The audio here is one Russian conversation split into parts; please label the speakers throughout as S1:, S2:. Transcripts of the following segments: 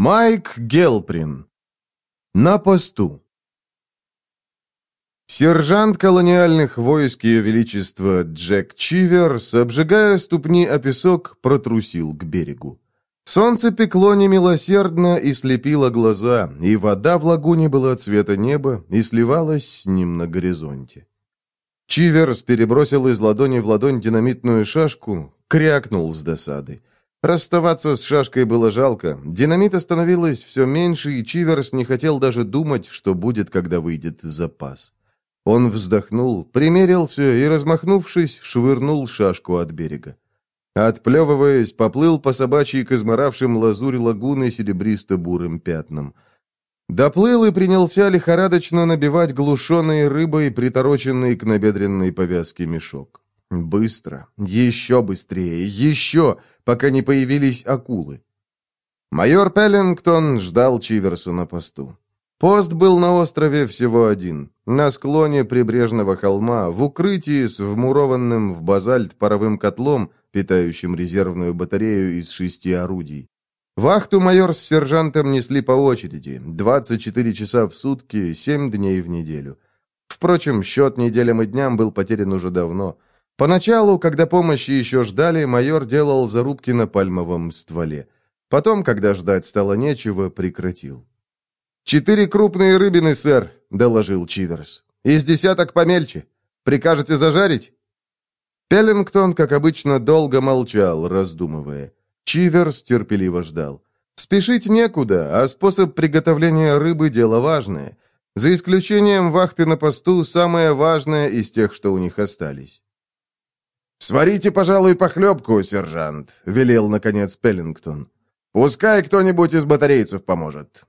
S1: Майк Гелприн. На посту. Сержант колониальных войск Ее Величества Джек Чиверс, обжигая ступни о песок, протрусил к берегу. Солнце пекло немилосердно и слепило глаза, и вода в лагуне была цвета неба и сливалась с ним на горизонте. Чиверс перебросил из ладони в ладонь динамитную шашку, крякнул с досады. Расставаться с шашкой было жалко. Динамита становилось все меньше, и Чиверс не хотел даже думать, что будет, когда выйдет запас. Он вздохнул, примерился и, размахнувшись, швырнул шашку от берега. Отплевываясь, поплыл по собачьей к изморавшим лазурь лагуны серебристо-бурым пятнам. Доплыл и принялся лихорадочно набивать глушеной рыбой, притороченный к набедренной повязке мешок. Быстро, еще быстрее, еще, пока не появились акулы. Майор Пеллингтон ждал Чиверса на посту. Пост был на острове всего один, на склоне прибрежного холма, в укрытии с вмурованным в базальт паровым котлом, питающим резервную батарею из шести орудий. Вахту майор с сержантом несли по очереди, 24 часа в сутки, 7 дней в неделю. Впрочем, счет неделям и дням был потерян уже давно. Поначалу, когда помощи еще ждали, майор делал зарубки на пальмовом стволе. Потом, когда ждать стало нечего, прекратил. «Четыре крупные рыбины, сэр», — доложил Чиверс. «Из десяток помельче. Прикажете зажарить?» Пеллингтон, как обычно, долго молчал, раздумывая. Чиверс терпеливо ждал. Спешить некуда, а способ приготовления рыбы – дело важное. За исключением вахты на посту, самое важное из тех, что у них остались. «Сварите, пожалуй, похлебку, сержант», — велел, наконец, Пеллингтон. «Пускай кто-нибудь из батарейцев поможет».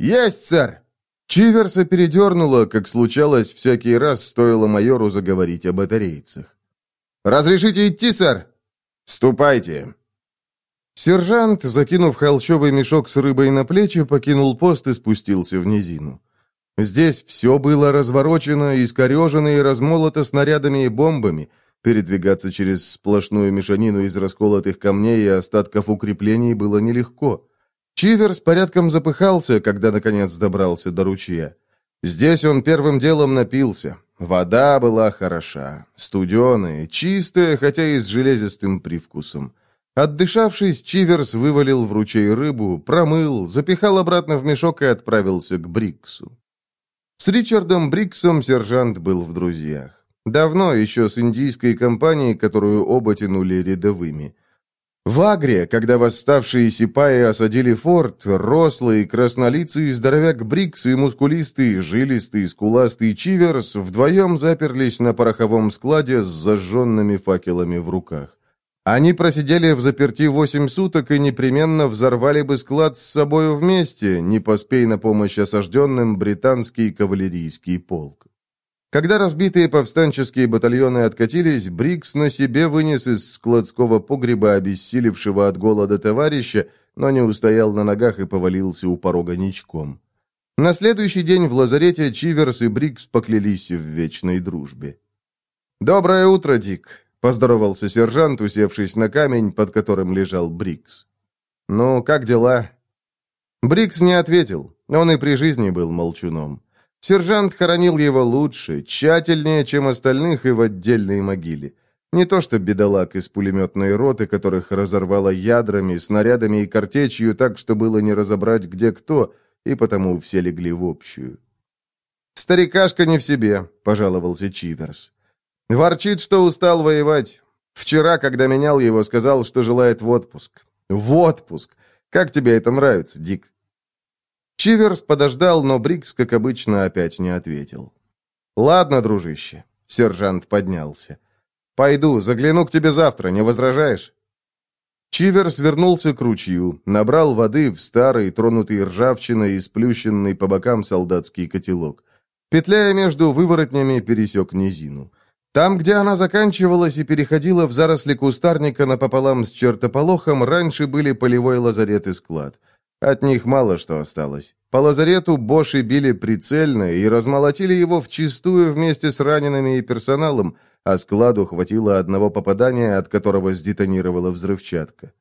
S1: «Есть, сэр!» Чиверса передернуло, как случалось всякий раз, стоило майору заговорить о батарейцах. «Разрешите идти, сэр?» «Ступайте!» Сержант, закинув холщовый мешок с рыбой на плечи, покинул пост и спустился в низину. Здесь все было разворочено, искорежено и размолото снарядами и бомбами, Передвигаться через сплошную мешанину из расколотых камней и остатков укреплений было нелегко. Чивер с порядком запыхался, когда наконец добрался до ручья. Здесь он первым делом напился. Вода была хороша, студеная, чистая, хотя и с железистым привкусом. Отдышавшись, Чиверс вывалил в ручей рыбу, промыл, запихал обратно в мешок и отправился к Бриксу. С Ричардом Бриксом сержант был в друзьях. Давно, еще с индийской компанией, которую оба тянули рядовыми. В Агре, когда восставшие сипаи осадили форт, рослый, краснолицый здоровяк Брикс и мускулистый, жилистый, скуластый Чиверс вдвоем заперлись на пороховом складе с зажженными факелами в руках. Они просидели в заперти восемь суток и непременно взорвали бы склад с собою вместе, не поспей на помощь осажденным британский кавалерийский полк. Когда разбитые повстанческие батальоны откатились, Брикс на себе вынес из складского погреба обессилевшего от голода товарища, но не устоял на ногах и повалился у порога ничком. На следующий день в лазарете Чиверс и Брикс поклялись в вечной дружбе. «Доброе утро, Дик», — поздоровался сержант, усевшись на камень, под которым лежал Брикс. «Ну, как дела?» Брикс не ответил, он и при жизни был молчуном. Сержант хоронил его лучше, тщательнее, чем остальных и в отдельной могиле. Не то что бедолаг из пулеметной роты, которых разорвало ядрами, снарядами и картечью так, что было не разобрать, где кто, и потому все легли в общую. «Старикашка не в себе», — пожаловался Чиверс. «Ворчит, что устал воевать. Вчера, когда менял его, сказал, что желает в отпуск. В отпуск! Как тебе это нравится, Дик?» Чиверс подождал, но Брикс, как обычно, опять не ответил. «Ладно, дружище», — сержант поднялся. «Пойду, загляну к тебе завтра, не возражаешь?» Чиверс вернулся к ручью, набрал воды в старый, тронутый ржавчиной и сплющенный по бокам солдатский котелок. Петляя между выворотнями, пересек низину. Там, где она заканчивалась и переходила в заросли кустарника напополам с чертополохом, раньше были полевой лазарет и склад. От них мало что осталось. По лазарету Боши били прицельно и размолотили его вчистую вместе с ранеными и персоналом, а складу хватило одного попадания, от которого сдетонировала взрывчатка.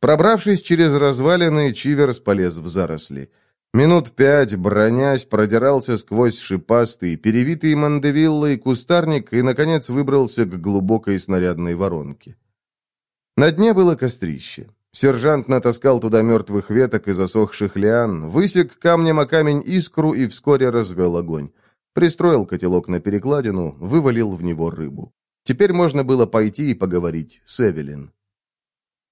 S1: Пробравшись через развалины, Чиверс полез в заросли. Минут пять, бронясь, продирался сквозь шипастый, перевитый мандевиллой кустарник и, наконец, выбрался к глубокой снарядной воронке. На дне было кострище. Сержант натаскал туда мертвых веток и засохших лиан, высек камнем о камень искру и вскоре развел огонь. Пристроил котелок на перекладину, вывалил в него рыбу. Теперь можно было пойти и поговорить с Эвелин.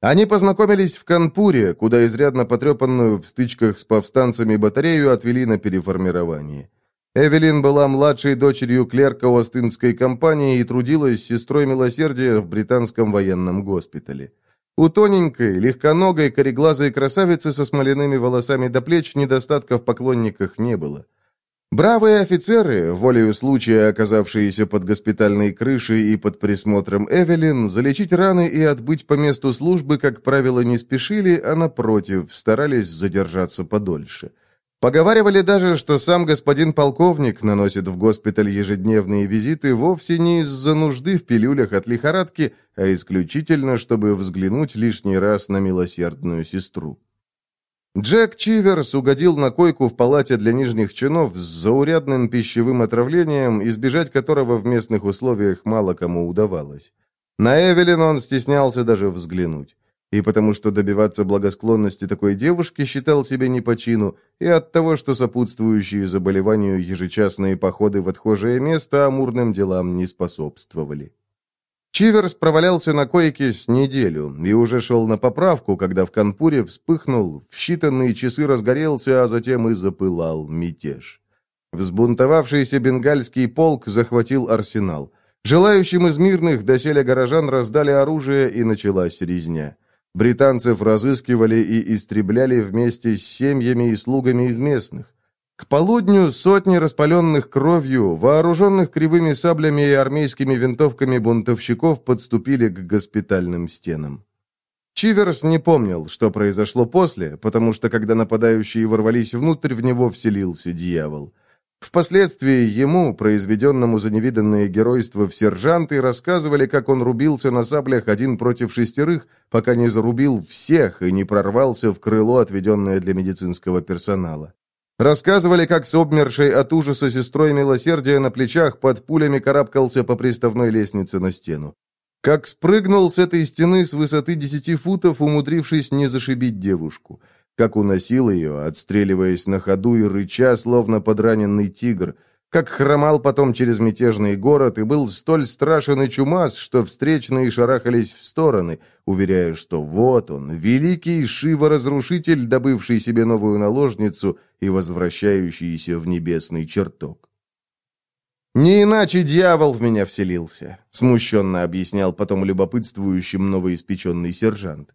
S1: Они познакомились в Канпуре, куда изрядно потрепанную в стычках с повстанцами батарею отвели на переформирование. Эвелин была младшей дочерью клерка Остинской компании и трудилась сестрой милосердия в британском военном госпитале. У тоненькой, легконогой, кореглазой красавицы со смоляными волосами до плеч недостатка в поклонниках не было. Бравые офицеры, волею случая оказавшиеся под госпитальной крышей и под присмотром Эвелин, залечить раны и отбыть по месту службы, как правило, не спешили, а, напротив, старались задержаться подольше. Поговаривали даже, что сам господин полковник наносит в госпиталь ежедневные визиты вовсе не из-за нужды в пилюлях от лихорадки, а исключительно, чтобы взглянуть лишний раз на милосердную сестру. Джек Чиверс угодил на койку в палате для нижних чинов с заурядным пищевым отравлением, избежать которого в местных условиях мало кому удавалось. На Эвелин он стеснялся даже взглянуть и потому что добиваться благосклонности такой девушки считал себе не по чину, и от того, что сопутствующие заболеванию ежечасные походы в отхожее место амурным делам не способствовали. Чиверс провалялся на койке с неделю и уже шел на поправку, когда в Канпуре вспыхнул, в считанные часы разгорелся, а затем и запылал мятеж. Взбунтовавшийся бенгальский полк захватил арсенал. Желающим из мирных доселе горожан раздали оружие, и началась резня. Британцев разыскивали и истребляли вместе с семьями и слугами из местных. К полудню сотни распаленных кровью, вооруженных кривыми саблями и армейскими винтовками бунтовщиков подступили к госпитальным стенам. Чиверс не помнил, что произошло после, потому что, когда нападающие ворвались внутрь, в него вселился дьявол. Впоследствии ему, произведенному за невиданное геройство в сержанты, рассказывали, как он рубился на саблях один против шестерых, пока не зарубил всех и не прорвался в крыло, отведенное для медицинского персонала. Рассказывали, как с обмершей от ужаса сестрой милосердия на плечах под пулями карабкался по приставной лестнице на стену. Как спрыгнул с этой стены с высоты десяти футов, умудрившись не зашибить девушку – как уносил ее, отстреливаясь на ходу и рыча, словно подраненный тигр, как хромал потом через мятежный город и был столь страшен и чумас, что встречные шарахались в стороны, уверяя, что вот он, великий Шива-разрушитель, добывший себе новую наложницу и возвращающийся в небесный чертог. «Не иначе дьявол в меня вселился», — смущенно объяснял потом любопытствующим новоиспеченный сержант.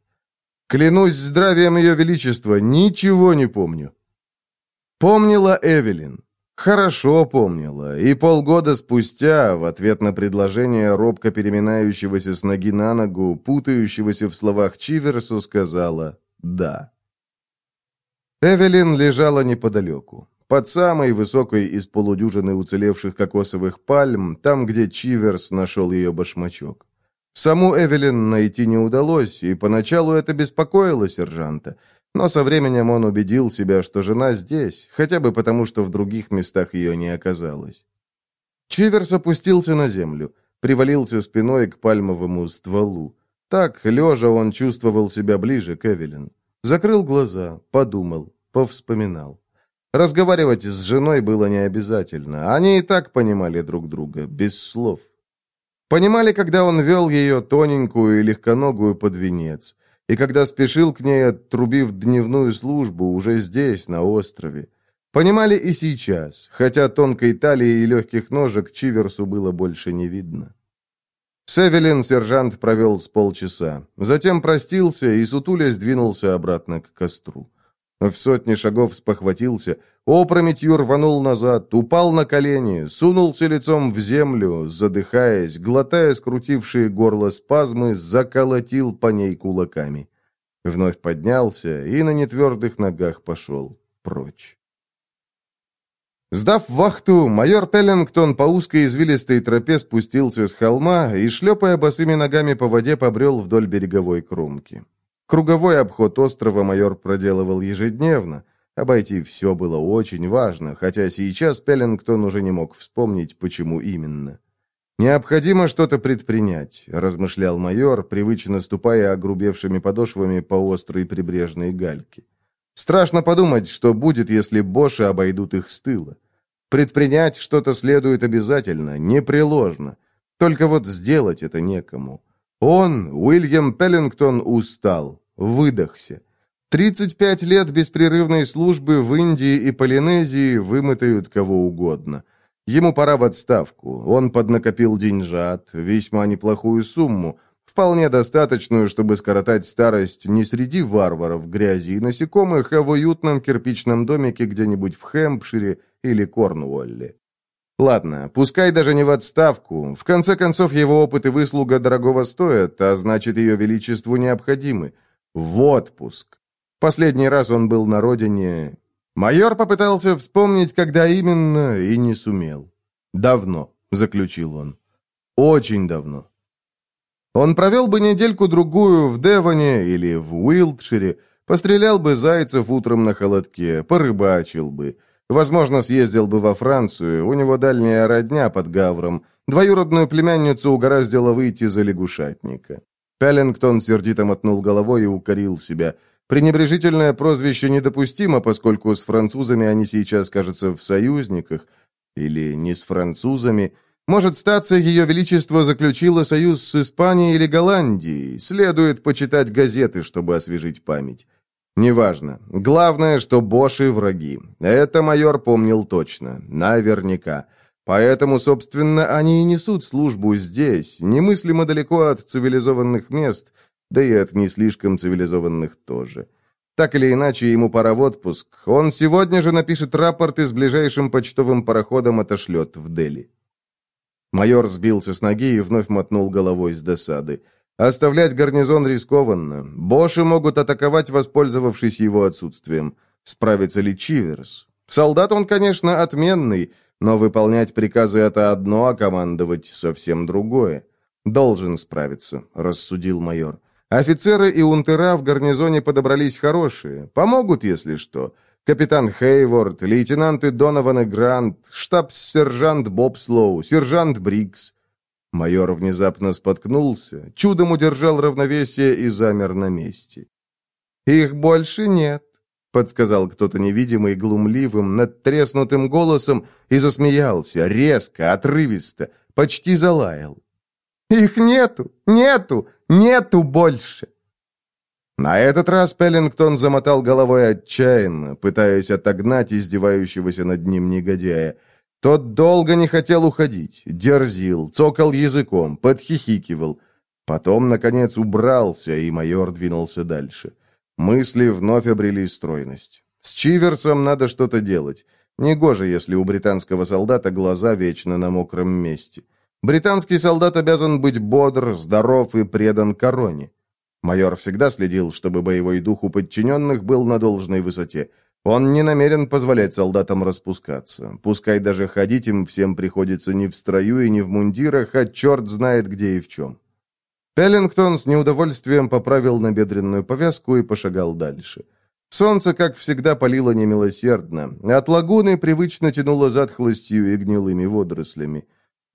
S1: Клянусь здравием ее величества, ничего не помню. Помнила Эвелин. Хорошо помнила, и полгода спустя, в ответ на предложение робко переминающегося с ноги на ногу, путающегося в словах Чиверсу, сказала «да». Эвелин лежала неподалеку, под самой высокой из полудюжины уцелевших кокосовых пальм, там, где Чиверс нашел ее башмачок. Саму Эвелин найти не удалось, и поначалу это беспокоило сержанта. Но со временем он убедил себя, что жена здесь, хотя бы потому, что в других местах ее не оказалось. Чиверс опустился на землю, привалился спиной к пальмовому стволу. Так, лежа, он чувствовал себя ближе к Эвелин. Закрыл глаза, подумал, повспоминал. Разговаривать с женой было не обязательно. Они и так понимали друг друга, без слов. Понимали, когда он вел ее тоненькую и легконогую под венец, и когда спешил к ней, отрубив дневную службу уже здесь, на острове. Понимали и сейчас, хотя тонкой талии и легких ножек Чиверсу было больше не видно. Севелин сержант провел с полчаса, затем простился и сутуля сдвинулся обратно к костру. В сотни шагов спохватился, опрометью рванул назад, упал на колени, сунулся лицом в землю, задыхаясь, глотая скрутившие горло спазмы, заколотил по ней кулаками. Вновь поднялся и на нетвердых ногах пошел прочь. Сдав вахту, майор Пеллингтон по узкой извилистой тропе спустился с холма и, шлепая босыми ногами по воде, побрел вдоль береговой кромки. Круговой обход острова майор проделывал ежедневно. Обойти все было очень важно, хотя сейчас Пеллингтон уже не мог вспомнить, почему именно. «Необходимо что-то предпринять», — размышлял майор, привычно ступая огрубевшими подошвами по острой прибрежной гальке. «Страшно подумать, что будет, если Боши обойдут их с тыла. Предпринять что-то следует обязательно, непреложно. Только вот сделать это некому. Он, Уильям Пеллингтон, устал, выдохся. 35 лет беспрерывной службы в Индии и Полинезии вымотают кого угодно. Ему пора в отставку. Он поднакопил деньжат, весьма неплохую сумму, вполне достаточную, чтобы скоротать старость не среди варваров, грязи и насекомых, а в уютном кирпичном домике где-нибудь в Хэмпшире или Корнуолле. Ладно, пускай даже не в отставку. В конце концов, его опыт и выслуга дорогого стоят, а значит, ее величеству необходимы. В отпуск. Последний раз он был на родине Майор попытался вспомнить, когда именно, и не сумел. «Давно», — заключил он. «Очень давно». Он провел бы недельку-другую в Девоне или в Уилтшире, пострелял бы зайцев утром на холодке, порыбачил бы. Возможно, съездил бы во Францию, у него дальняя родня под Гавром. Двоюродную племянницу угораздило выйти за лягушатника. Пеллингтон сердито мотнул головой и укорил себя – Пренебрежительное прозвище недопустимо, поскольку с французами они сейчас, кажется, в союзниках. Или не с французами. Может, статься, Ее Величество заключило союз с Испанией или Голландией. Следует почитать газеты, чтобы освежить память. Неважно. Главное, что Боши враги. Это майор помнил точно. Наверняка. Поэтому, собственно, они и несут службу здесь, немыслимо далеко от цивилизованных мест – да и от не слишком цивилизованных тоже. Так или иначе, ему пора в отпуск. Он сегодня же напишет рапорт и с ближайшим почтовым пароходом отошлет в Дели. Майор сбился с ноги и вновь мотнул головой с досады. Оставлять гарнизон рискованно. Боши могут атаковать, воспользовавшись его отсутствием. Справится ли Чиверс? Солдат он, конечно, отменный, но выполнять приказы — это одно, а командовать — совсем другое. «Должен справиться», — рассудил майор. Офицеры и унтера в гарнизоне подобрались хорошие. Помогут, если что. Капитан Хейворд, лейтенанты Донован и Грант, штабс-сержант Бобслоу, сержант Брикс. Майор внезапно споткнулся, чудом удержал равновесие и замер на месте. «Их больше нет», — подсказал кто-то невидимый, глумливым, надтреснутым голосом и засмеялся, резко, отрывисто, почти залаял. «Их нету! Нету! Нету больше!» На этот раз Пеллингтон замотал головой отчаянно, пытаясь отогнать издевающегося над ним негодяя. Тот долго не хотел уходить, дерзил, цокал языком, подхихикивал. Потом, наконец, убрался, и майор двинулся дальше. Мысли вновь обрели стройность. С Чиверсом надо что-то делать. Негоже, если у британского солдата глаза вечно на мокром месте. Британский солдат обязан быть бодр, здоров и предан короне. Майор всегда следил, чтобы боевой дух у подчиненных был на должной высоте. Он не намерен позволять солдатам распускаться. Пускай даже ходить им всем приходится не в строю и не в мундирах, а черт знает где и в чем. Пеллингтон с неудовольствием поправил набедренную повязку и пошагал дальше. Солнце, как всегда, палило немилосердно. От лагуны привычно тянуло затхлостью и гнилыми водорослями.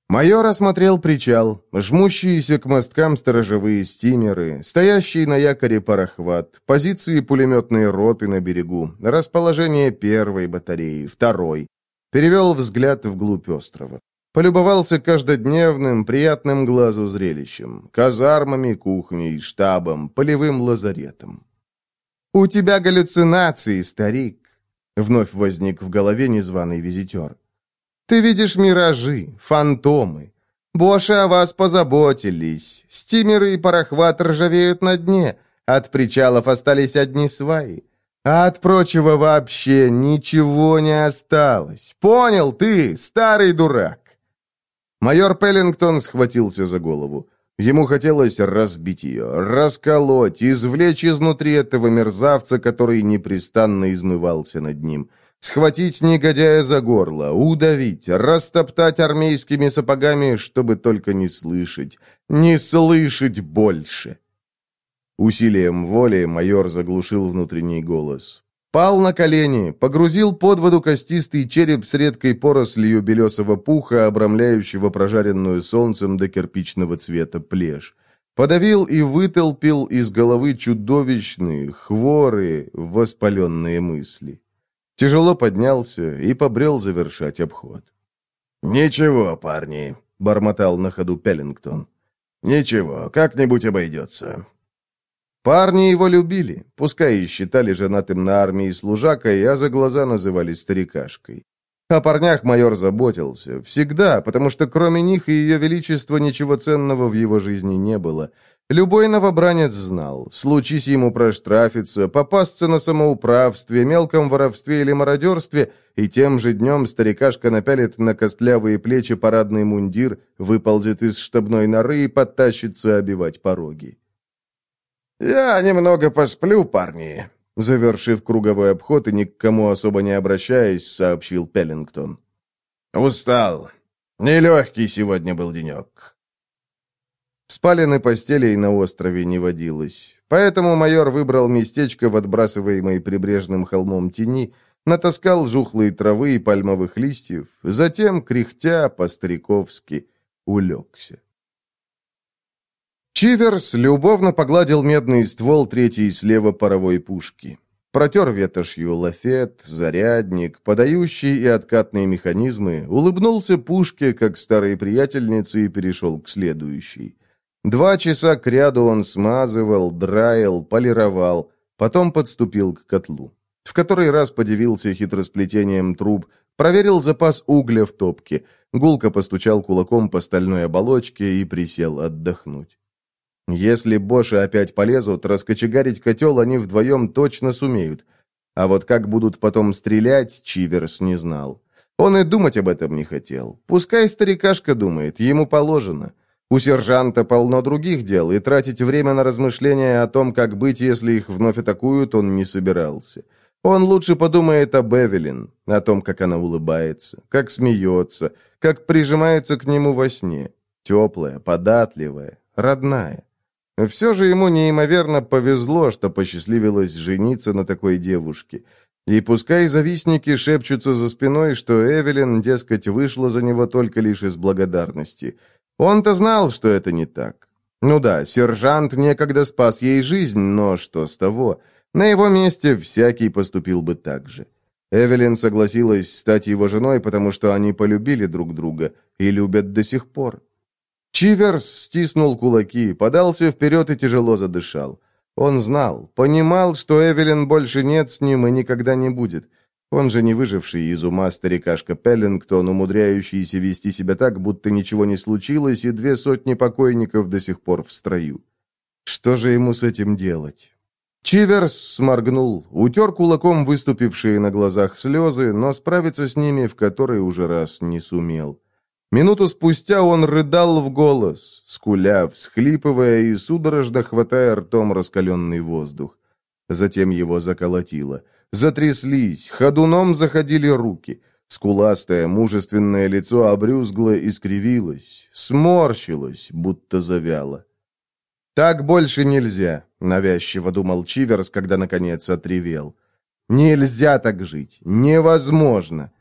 S1: Майор осмотрел причал, жмущиеся к мосткам сторожевые стимеры, стоящий на якоре парохват, позиции пулеметной роты на берегу, расположение первой батареи, второй. Перевел взгляд вглубь острова. Полюбовался каждодневным, приятным глазу зрелищем, казармами, кухней, штабом, полевым лазаретом. «У тебя галлюцинации, старик!» Вновь возник в голове незваный визитер. Ты видишь миражи, фантомы. Боши о вас позаботились. Стимеры и парохват ржавеют на дне. От причалов остались одни сваи. А от прочего вообще ничего не осталось. Понял ты, старый дурак?» Майор Пеллингтон схватился за голову. Ему хотелось разбить ее, расколоть, извлечь изнутри этого мерзавца, который непрестанно измывался над ним – Схватить негодяя за горло, удавить, растоптать армейскими сапогами, чтобы только не слышать, не слышать больше. Усилием воли майор заглушил внутренний голос. Пал на колени, погрузил под воду костистый череп с редкой порослью белесого пуха, обрамляющего прожаренную солнцем до кирпичного цвета плешь. Подавил и вытолпил из головы чудовищные, хворые, воспаленные мысли. Тяжело поднялся и побрел завершать обход. «Ничего, парни», — бормотал на ходу Пеллингтон. «Ничего, как-нибудь обойдется. Парни его любили, пускай и считали женатым на армии служакой, а за глаза называли старикашкой. О парнях майор заботился. Всегда, потому что кроме них и ее величества ничего ценного в его жизни не было. Любой новобранец знал, случись ему проштрафиться, попасться на самоуправстве, мелком воровстве или мародерстве, и тем же днем старикашка напялит на костлявые плечи парадный мундир, выползет из штабной норы и подтащится обивать пороги. «Я немного посплю, парни», — завершив круговой обход и ни к кому особо не обращаясь, сообщил Пеллингтон. «Устал. Нелегкий сегодня был денек». Спален и постелей на острове не водилось, поэтому майор выбрал местечко в отбрасываемой прибрежным холмом тени, натаскал жухлые травы и пальмовых листьев, затем, кряхтя по-стариковски, улегся. Чиверс любовно погладил медный ствол третьей слева паровой пушки. Протер ветошью лафет, зарядник, подающий и откатные механизмы, улыбнулся пушке, как старой приятельнице, и перешел к следующей. Два часа кряду он смазывал, драил, полировал, потом подступил к котлу. В который раз подивился хитросплетением труб, проверил запас угля в топке, гулко постучал кулаком по стальной оболочке и присел отдохнуть. Если Боши опять полезут, раскочегарить котел они вдвоем точно сумеют. А вот как будут потом стрелять, Чиверс не знал. Он и думать об этом не хотел. Пускай старикашка думает, ему положено. У сержанта полно других дел, и тратить время на размышления о том, как быть, если их вновь атакуют, он не собирался. Он лучше подумает об Эвелин, о том, как она улыбается, как смеется, как прижимается к нему во сне. Теплая, податливая, родная. Все же ему неимоверно повезло, что посчастливилось жениться на такой девушке. И пускай завистники шепчутся за спиной, что Эвелин, дескать, вышла за него только лишь из благодарности. Он-то знал, что это не так. Ну да, сержант некогда спас ей жизнь, но что с того? На его месте всякий поступил бы так же. Эвелин согласилась стать его женой, потому что они полюбили друг друга и любят до сих пор. Чиверс стиснул кулаки, подался вперед и тяжело задышал. Он знал, понимал, что Эвелин больше нет с ним и никогда не будет. Он же не выживший из ума старикашка Пеллингтон, умудряющийся вести себя так, будто ничего не случилось, и две сотни покойников до сих пор в строю. Что же ему с этим делать? Чиверс сморгнул, утер кулаком выступившие на глазах слезы, но справиться с ними в который уже раз не сумел. Минуту спустя он рыдал в голос, скуля, всхлипывая и судорожно хватая ртом раскаленный воздух. Затем его заколотило. Затряслись, ходуном заходили руки. Скуластое, мужественное лицо обрюзгло и скривилось, сморщилось, будто завяло. «Так больше нельзя», — навязчиво думал Чиверс, когда, наконец, отревел. «Нельзя так жить! Невозможно!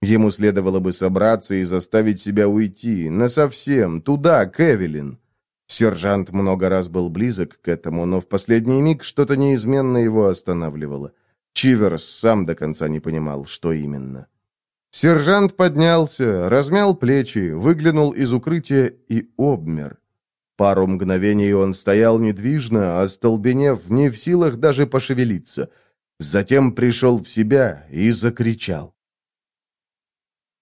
S1: Ему следовало бы собраться и заставить себя уйти, насовсем, туда, к Эвелин. Сержант много раз был близок к этому, но в последний миг что-то неизменно его останавливало. Чиверс сам до конца не понимал, что именно. Сержант поднялся, размял плечи, выглянул из укрытия и обмер. Пару мгновений он стоял недвижно, остолбенев, не в силах даже пошевелиться. Затем пришел в себя и закричал.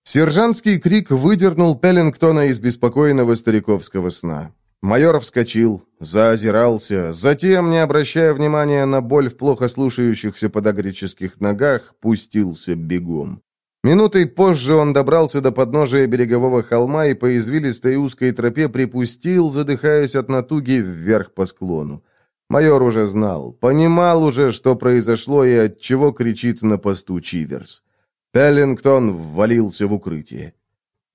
S1: Сержантский крик выдернул Пеллингтона из беспокойного стариковского сна. Майор вскочил, заозирался, затем, не обращая внимания на боль в плохо слушающихся подагрических ногах, пустился бегом. Минутой позже он добрался до подножия берегового холма и по извилистой узкой тропе припустил, задыхаясь от натуги, вверх по склону. Майор уже знал, понимал уже, что произошло и от чего кричит на посту Чиверс. Пеллингтон ввалился в укрытие.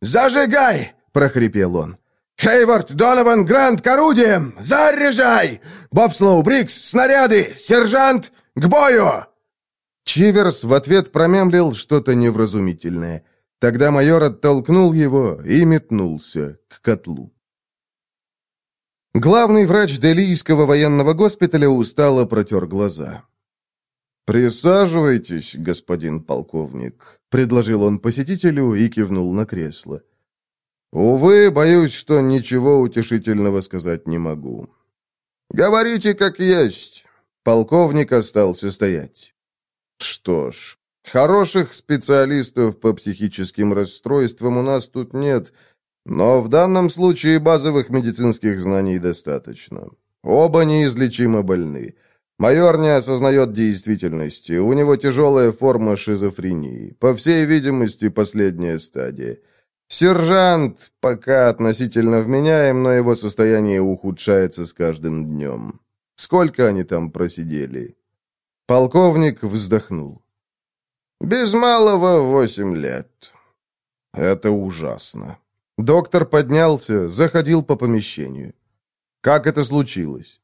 S1: «Зажигай!» — прохрипел он.
S2: «Хейвард, Донован, Грант, к орудиям! Заряжай! Бобслоу, Брикс, снаряды! Сержант, к бою!»
S1: Чиверс в ответ промямлил что-то невразумительное. Тогда майор оттолкнул его и метнулся к котлу. Главный врач Делийского военного госпиталя устало протер глаза. «Присаживайтесь, господин полковник», — предложил он посетителю и кивнул на кресло. «Увы, боюсь, что ничего утешительного сказать не могу». «Говорите, как есть». Полковник остался стоять. «Что ж, хороших специалистов по психическим расстройствам у нас тут нет, но в данном случае базовых медицинских знаний достаточно. Оба неизлечимо больны». Майор не осознает действительности. У него тяжелая форма шизофрении. По всей видимости, последняя стадия. Сержант пока относительно вменяем, но его состояние ухудшается с каждым днем. Сколько они там просидели? Полковник вздохнул. Без малого восемь лет. Это ужасно. Доктор поднялся, заходил по помещению. Как это случилось?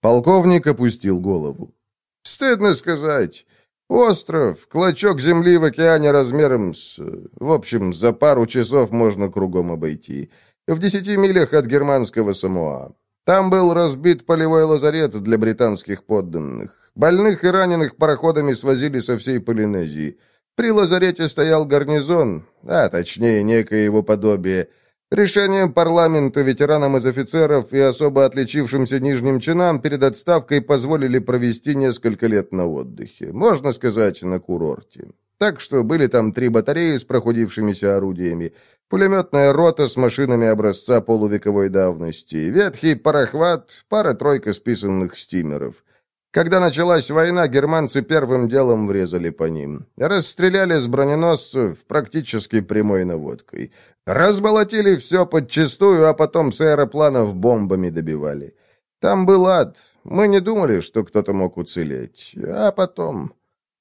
S1: Полковник опустил голову. «Стыдно сказать. Остров, клочок земли в океане размером с... В общем, за пару часов можно кругом обойти. В десяти милях от германского Самоа. Там был разбит полевой лазарет для британских подданных. Больных и раненых пароходами свозили со всей Полинезии. При лазарете стоял гарнизон, а точнее некое его подобие – Решением парламента ветеранам из офицеров и особо отличившимся нижним чинам перед отставкой позволили провести несколько лет на отдыхе, можно сказать, на курорте. Так что были там три батареи с прохудившимися орудиями, пулеметная рота с машинами образца полувековой давности, ветхий парохват, пара-тройка списанных стимеров. Когда началась война, германцы первым делом врезали по ним. Расстреляли с броненосцев практически прямой наводкой. Разболотили все подчистую, а потом с аэропланов бомбами добивали. Там был ад. Мы не думали, что кто-то мог уцелеть. А потом...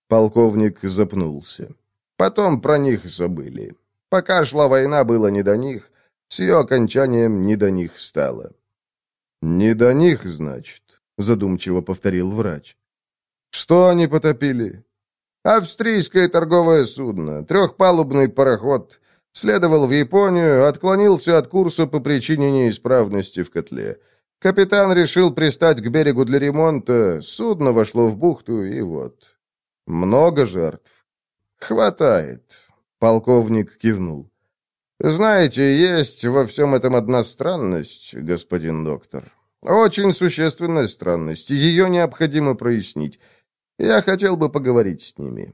S1: Полковник запнулся. Потом про них забыли. Пока шла война, было не до них. С ее окончанием не до них стало. «Не до них, значит?» Задумчиво повторил врач. Что они потопили? Австрийское торговое судно, трехпалубный пароход, следовал в Японию, отклонился от курса по причине неисправности в котле. Капитан решил пристать к берегу для ремонта, судно вошло в бухту, и вот. Много жертв. Хватает. Полковник кивнул. Знаете, есть во всем этом одна странность, господин доктор. Очень существенная странность, ее необходимо прояснить. Я хотел бы поговорить с ними».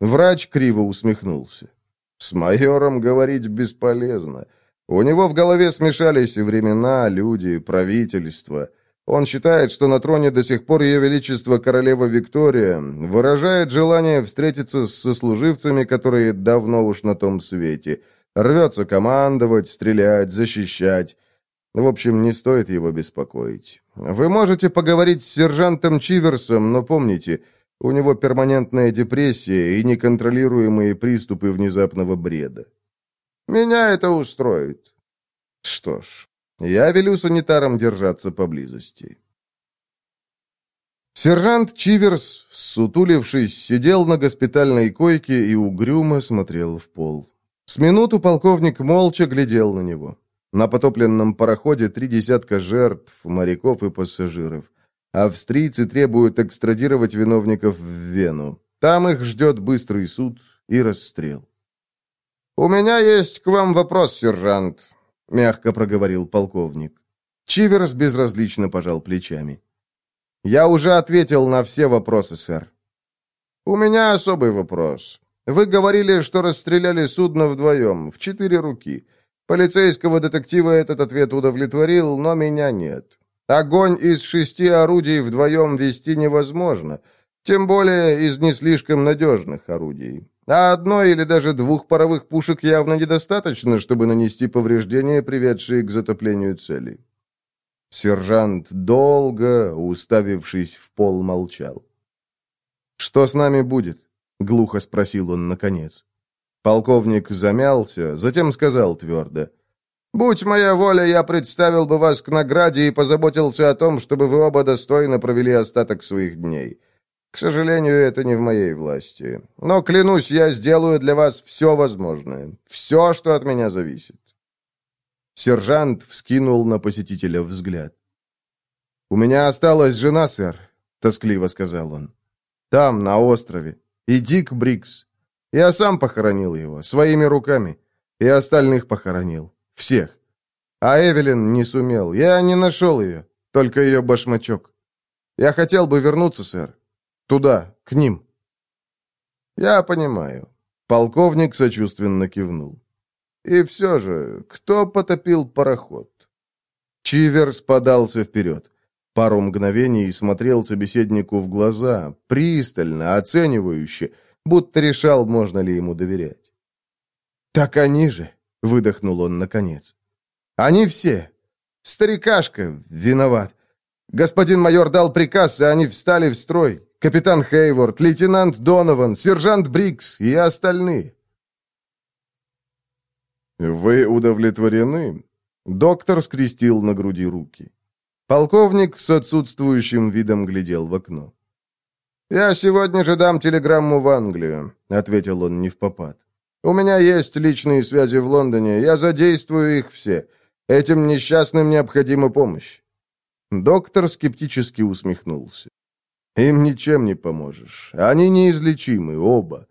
S1: Врач криво усмехнулся. «С майором говорить бесполезно. У него в голове смешались времена, люди, правительство. Он считает, что на троне до сих пор Ее Величество Королева Виктория выражает желание встретиться с сослуживцами, которые давно уж на том свете. Рвется командовать, стрелять, защищать. В общем, не стоит его беспокоить. Вы можете поговорить с сержантом Чиверсом, но помните, у него перманентная депрессия и неконтролируемые приступы внезапного бреда. Меня это устроит. Что ж, я велю санитарам держаться поблизости. Сержант Чиверс, сутулившись, сидел на госпитальной койке и угрюмо смотрел в пол. С минуту полковник молча глядел на него. На потопленном пароходе три десятка жертв, моряков и пассажиров. Австрийцы требуют экстрадировать виновников в Вену. Там их ждет быстрый суд и расстрел. «У меня есть к вам вопрос, сержант», — мягко проговорил полковник. Чиверс безразлично пожал плечами. «Я уже ответил на все вопросы, сэр». «У меня особый вопрос. Вы говорили, что расстреляли судно вдвоем, в четыре руки». Полицейского детектива этот ответ удовлетворил, но меня нет. Огонь из шести орудий вдвоем вести невозможно, тем более из не слишком надежных орудий. А одной или даже двух паровых пушек явно недостаточно, чтобы нанести повреждения, приведшие к затоплению цели. Сержант долго, уставившись в пол, молчал. «Что с нами будет?» — глухо спросил он наконец. Полковник замялся, затем сказал твердо. Будь моя воля, я представил бы вас к награде и позаботился о том, чтобы вы оба достойно провели остаток своих дней. К сожалению, это не в моей власти. Но, клянусь, я сделаю для вас все возможное. Все, что от меня зависит. Сержант вскинул на посетителя взгляд. «У меня осталась жена, сэр», — тоскливо сказал он. «Там, на острове. И Дик Брикс. Я сам похоронил его, своими руками. И остальных похоронил. Всех. А Эвелин не сумел. Я не нашел ее, только ее башмачок. Я хотел бы вернуться, сэр. Туда, к ним». «Я понимаю». Полковник сочувственно кивнул. «И все же, кто потопил пароход?» Чиверс подался вперед. Пару мгновений смотрел собеседнику в глаза, пристально, оценивающе, будто решал, можно ли ему доверять. «Так они же!» — выдохнул он наконец. «Они все! Старикашка виноват. Господин майор дал приказ, и они встали в строй. Капитан Хейворд, лейтенант Донован, сержант Брикс и остальные». «Вы удовлетворены?» Доктор скрестил на груди руки. Полковник с отсутствующим видом глядел в окно. «Я сегодня же дам телеграмму в Англию», — ответил он не в попад. «У меня есть личные связи в Лондоне, я задействую их все. Этим несчастным необходима помощь». Доктор скептически усмехнулся. «Им ничем не поможешь. Они неизлечимы, оба.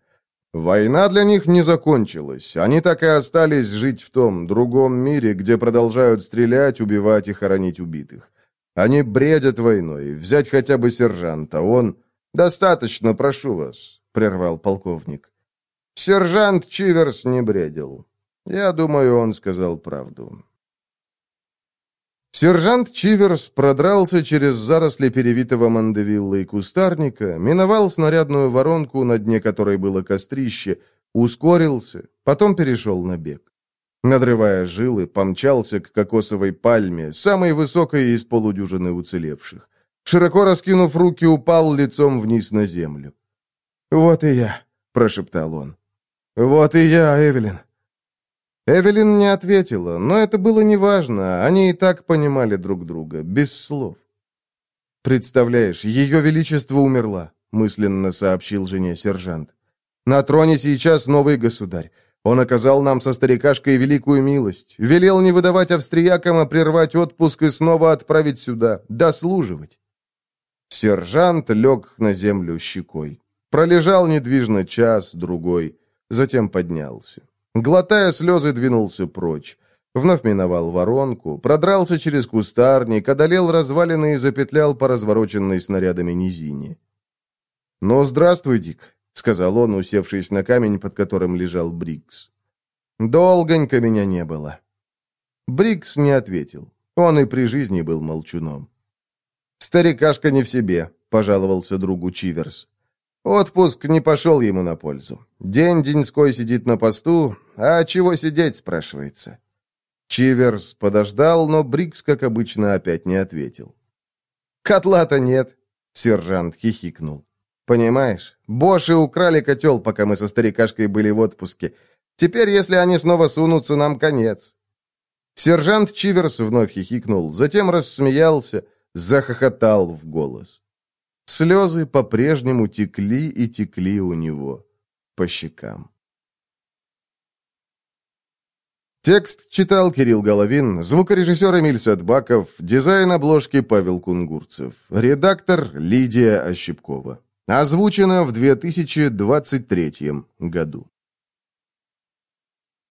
S1: Война для них не закончилась. Они так и остались жить в том другом мире, где продолжают стрелять, убивать и хоронить убитых. Они бредят войной. Взять хотя бы сержанта. Он... «Достаточно, прошу вас», — прервал полковник. «Сержант Чиверс не бредил. Я думаю, он сказал правду». Сержант Чиверс продрался через заросли перевитого мандевилла и кустарника, миновал снарядную воронку, на дне которой было кострище, ускорился, потом перешел на бег. Надрывая жилы, помчался к кокосовой пальме, самой высокой из полудюжины уцелевших. Широко раскинув руки, упал лицом вниз на землю. «Вот и я», — прошептал он. «Вот и я, Эвелин». Эвелин не ответила, но это было неважно, они и так понимали друг друга, без слов. «Представляешь, ее величество умерла», — мысленно сообщил жене сержант. «На троне сейчас новый государь. Он оказал нам со старикашкой великую милость, велел не выдавать австриякам, а прервать отпуск и снова отправить сюда, дослуживать. Сержант лег на землю щекой. Пролежал недвижно час, другой, затем поднялся. Глотая слезы, двинулся прочь. Вновь миновал воронку, продрался через кустарник, одолел развалины и запетлял по развороченной снарядами низине. «Ну, здравствуй, Дик», — сказал он, усевшись на камень, под которым лежал Брикс. «Долгонько меня не было». Брикс не ответил. Он и при жизни был молчуном. «Старикашка не в себе», — пожаловался другу Чиверс. «Отпуск не пошел ему на пользу. День-деньской сидит на посту, а чего сидеть, спрашивается». Чиверс подождал, но Брикс, как обычно, опять не ответил. «Котла-то нет», — сержант хихикнул. «Понимаешь, Боши украли котел, пока мы со старикашкой были в отпуске. Теперь, если они снова сунутся, нам конец». Сержант Чиверс вновь хихикнул, затем рассмеялся, — захохотал в голос. Слезы по-прежнему текли и текли у него по щекам. Текст читал Кирилл Головин, звукорежиссер Эмиль Садбаков, дизайн обложки Павел Кунгурцев, редактор Лидия Ощепкова. Озвучено в 2023 году.